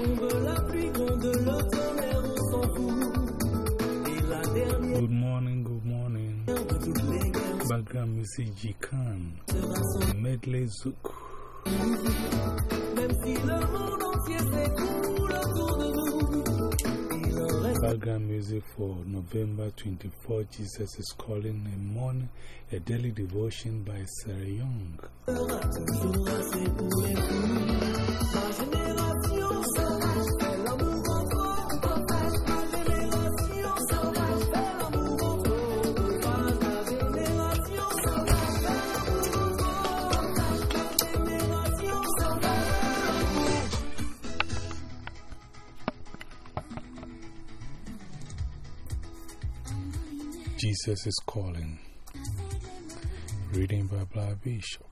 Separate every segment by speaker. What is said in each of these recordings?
Speaker 1: Good morning, good morning. Background music Jikan. Medley Zouk. Background music for November 24, Jesus is Calling a Morning, a daily devotion by Sarah Young. Jesus is Calling. Reading by Black Bishop.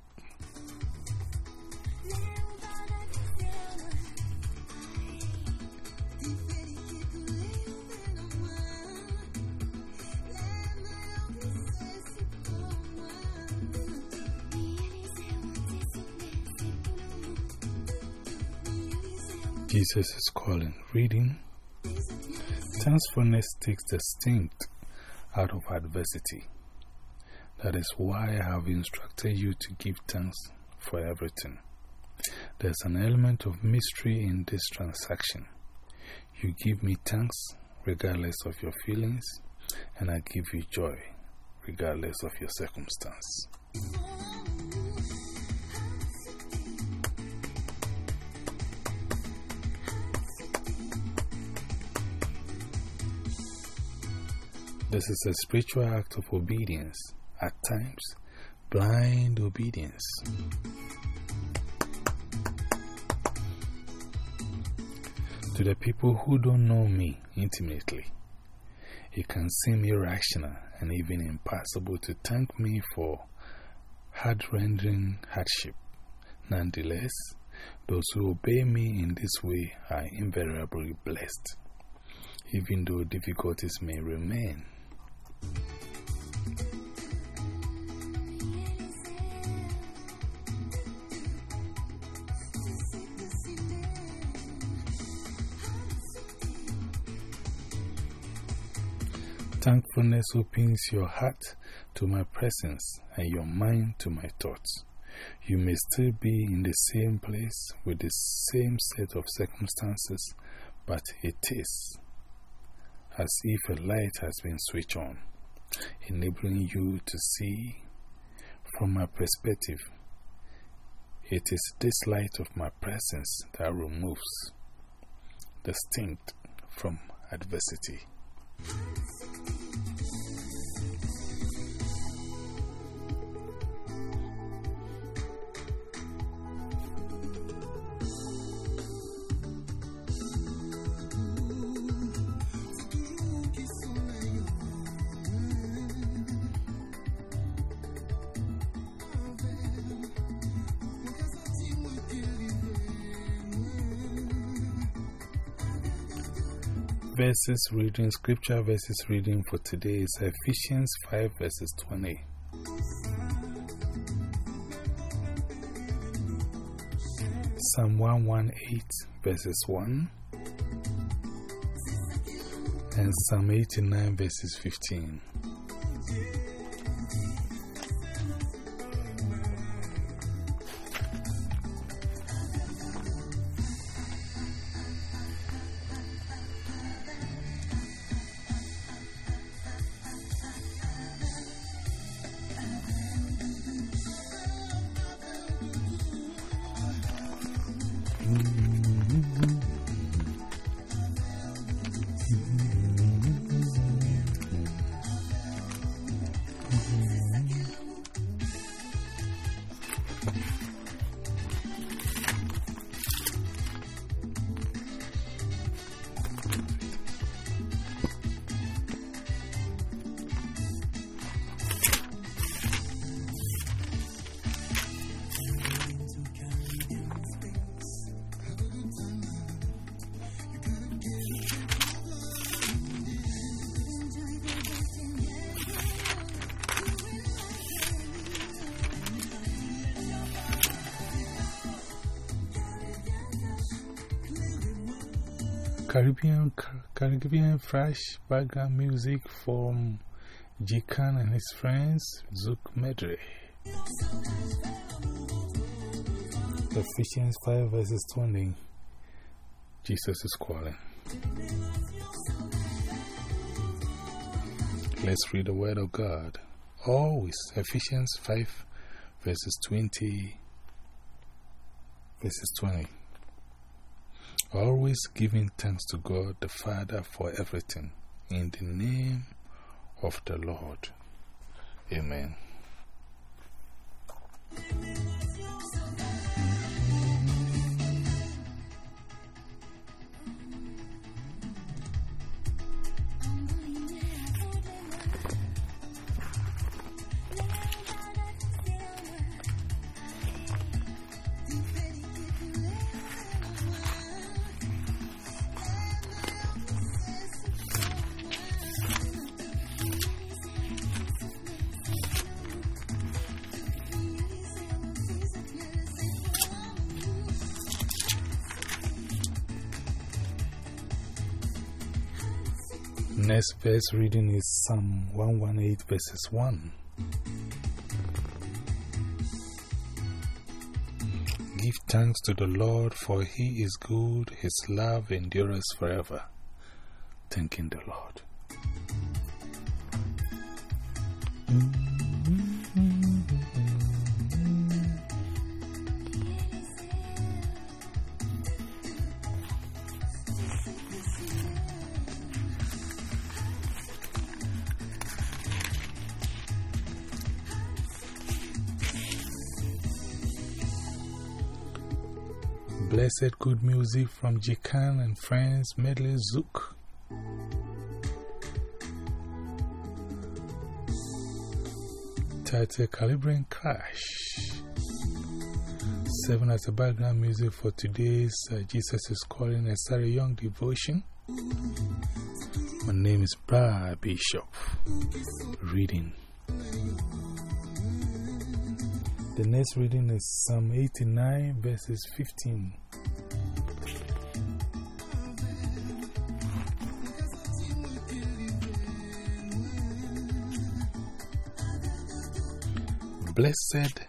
Speaker 1: Jesus is Calling. Reading. Thankfulness takes the stinct out of adversity. That is why I have instructed you to give thanks for everything. There's an element of mystery in this transaction. You give me thanks regardless of your feelings, and I give you joy regardless of your circumstance. This is a spiritual act of obedience, at times, blind obedience. To the people who don't know me intimately, it can seem irrational and even impossible to thank me for heart rendering hardship. Nonetheless, those who obey me in this way are invariably blessed, even though difficulties may remain. Thankfulness opens your heart to my presence and your mind to my thoughts. You may still be in the same place with the same set of circumstances, but it is as if a light has been switched on, enabling you to see from my perspective. It is this light of my presence that removes the stink from adversity. Verses reading, scripture verses reading for today is Ephesians 5 verses 20. Psalm 118 verses 1 and Psalm 89 verses 15. Caribbean, Caribbean fresh background music from Jikan and his friends, Zouk Medre. Ephesians 5 verses 20 Jesus is calling. Let's read the Word of God. Always, Ephesians 5 verses 20, verses 20. Always giving thanks to God the Father for everything in the name of the Lord. Amen. Next verse reading is Psalm 118 verses 1. Give thanks to the Lord, for he is good, his love endures forever. Thanking the Lord. Blessed good music from Jikan and friends medley Zouk. Title Calibrian Crash. Seven as a background music for today's uh, Jesus is Calling a Sarah Young devotion. My name is Brad Bishop. Reading. The next reading is Psalm 89, verses 15. Blessed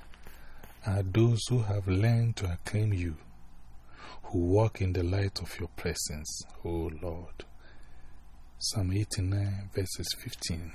Speaker 1: are those who have learned to acclaim you, who walk in the light of your presence, O Lord. Psalm 89, verses 15.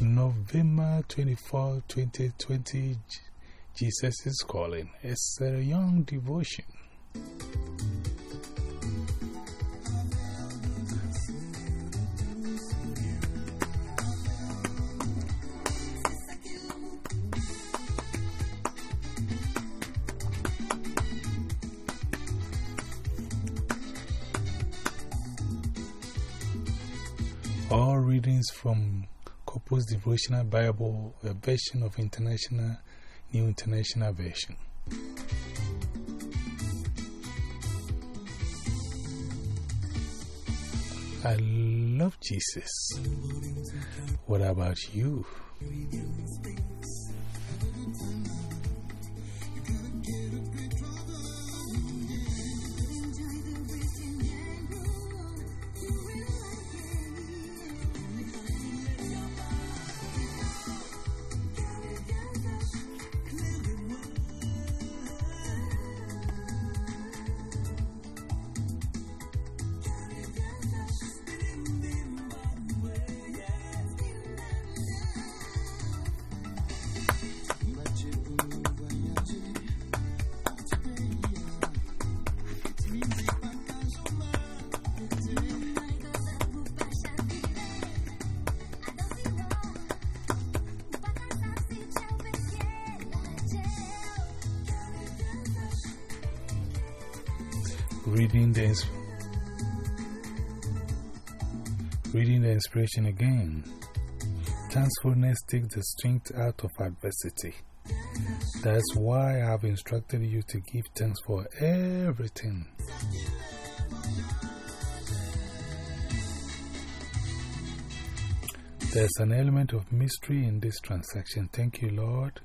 Speaker 1: November 24, 2020, Jesus is calling. It's a young devotion. From Couples Devotional Bible, a version of International, New International Version. I love Jesus. What about you? reading the, reading the inspiration again. Thankfulness takes the strength out of adversity. That's why I've instructed you to give thanks for everything. There's an element of mystery in this transaction. Thank you, Lord.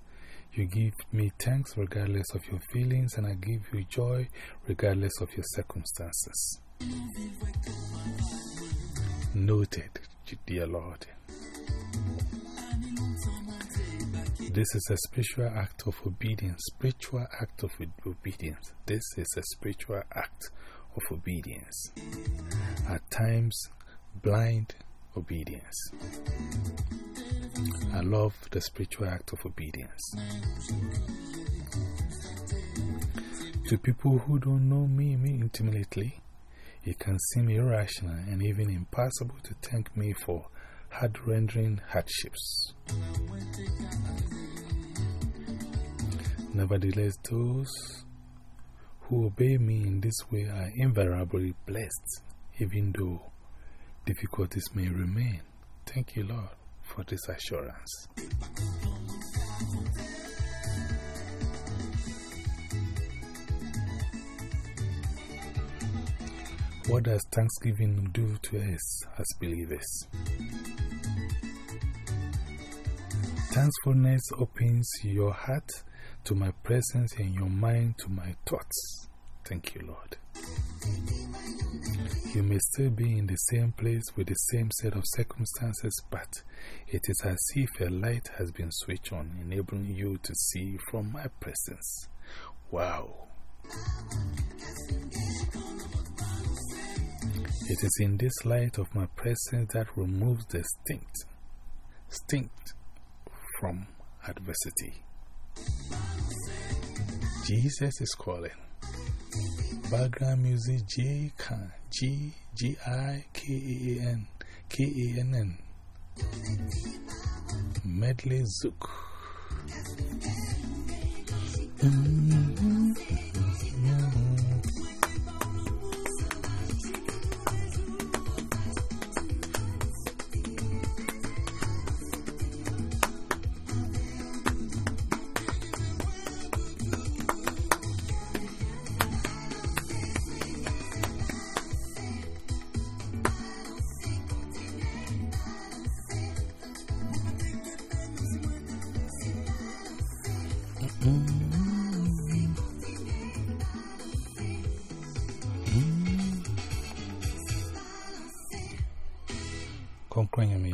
Speaker 1: You give me thanks regardless of your feelings, and I give you joy regardless of your circumstances. Noted, dear Lord. This is a spiritual act of obedience. Spiritual act of obedience. This is a spiritual act of obedience. At times, blind obedience. I love the spiritual act of obedience. To people who don't know me, me intimately, it can seem irrational and even impossible to thank me for hard rendering hardships. Nevertheless, those who obey me in this way are invariably blessed, even though difficulties may remain. Thank you, Lord, for this assurance. What does Thanksgiving do to us as believers? Thankfulness opens your heart to my presence and your mind to my thoughts. Thank you, Lord. You may still be in the same place with the same set of circumstances, but it is as if a light has been switched on, enabling you to see from my presence. Wow. It is in this light of my presence that removes the stink, stink from adversity. Jesus is calling. Background music J Khan, G G I K A N, K A N N. Medley Zouk. -hmm. Conquering me,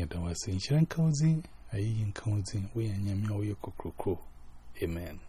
Speaker 1: that was in Shankozi, a yin cozy, we and Yamio Yoko Amen.